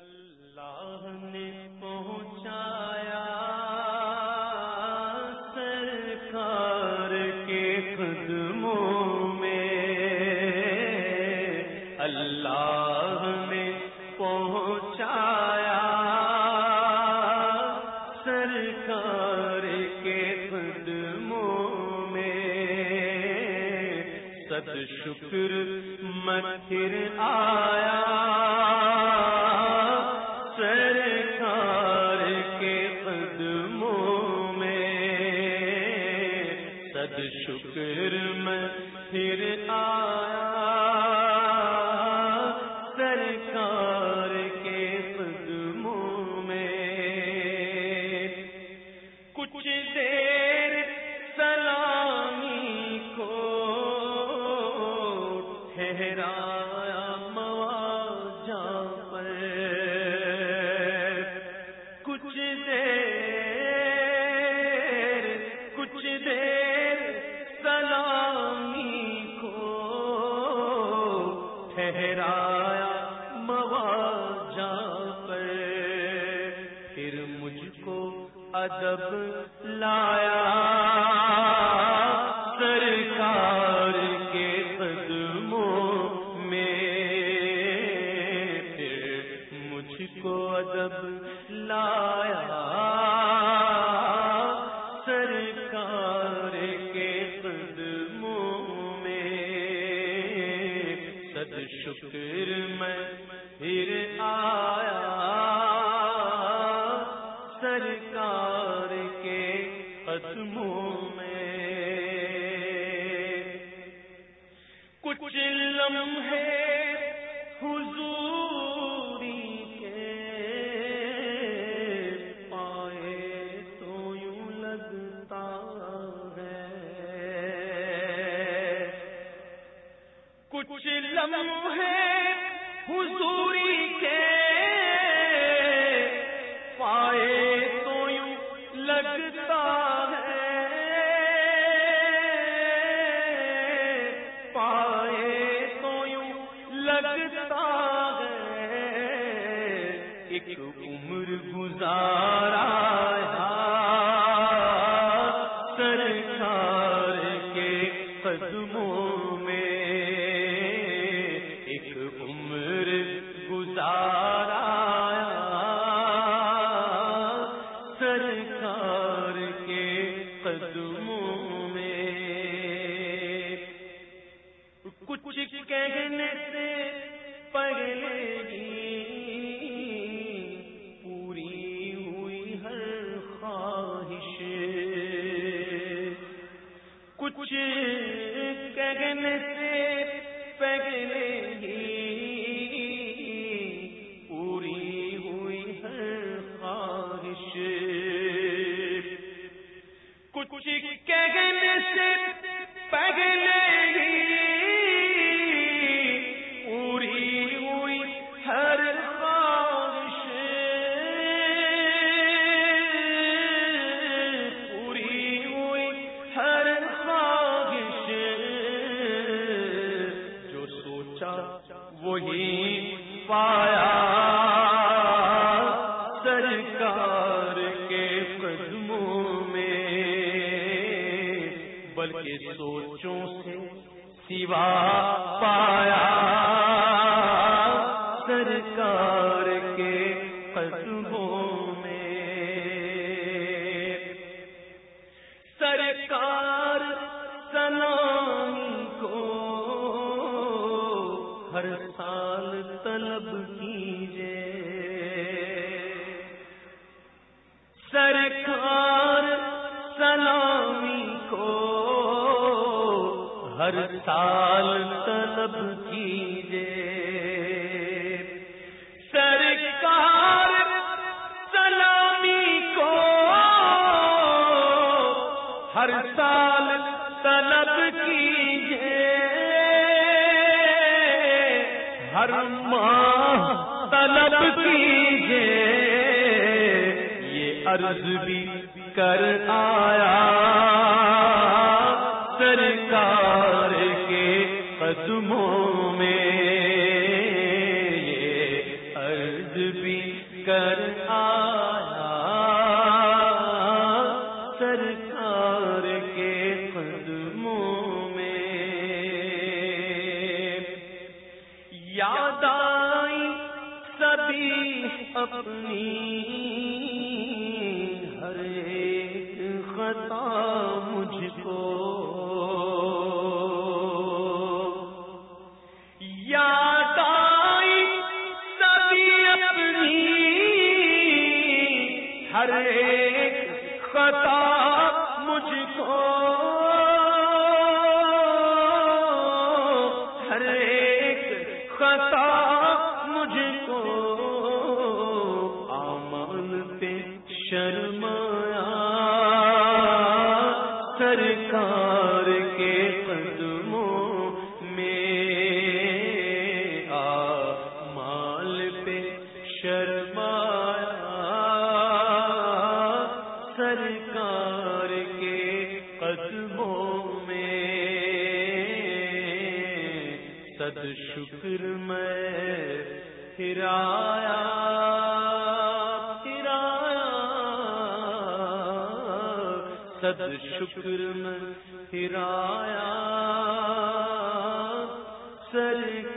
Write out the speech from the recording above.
اللہ نے پہنچایا سرکار کے قدموں میں اللہ صد شکر متر آیا۔ سرکار کے قدموں میں سد شکر میں پھر آیا۔ ادب لایا سرکار کے قدموں میں پھر مجھ کو ادب لایا سرکار کے قدموں میں سد شکر میں پھر آیا میں کچھ لمحے حضوری کے پائے تو یوں لگتا ہے۔ کچھ لمحے حضوری ایک عمر گزارا سرکار کے قدموں میں ایک عمر گزارا سرکار کے قدموں میں کچھ کہنے سے پہلے کہنے پایا۔ سرکار کے قدموں میں۔ بلکہ سوچوں سے سوا پایا۔ طلب کیجیے۔ سرکار سلامی کو ہر سال طلب کیجیے۔ سرکار سلامی کو ہر سال طلب کیجیے۔ ہر ماں طلب کیجیے یہ عرض بھی کر آیا۔ یاد آئی سبھی اپنی ہر ایک خطا شرمایا سرکار کے قدموں میں آ مال پہ شرمایا سرکار کے قدموں میں صد شکر میں ہرایا شکر میں ہرایا سر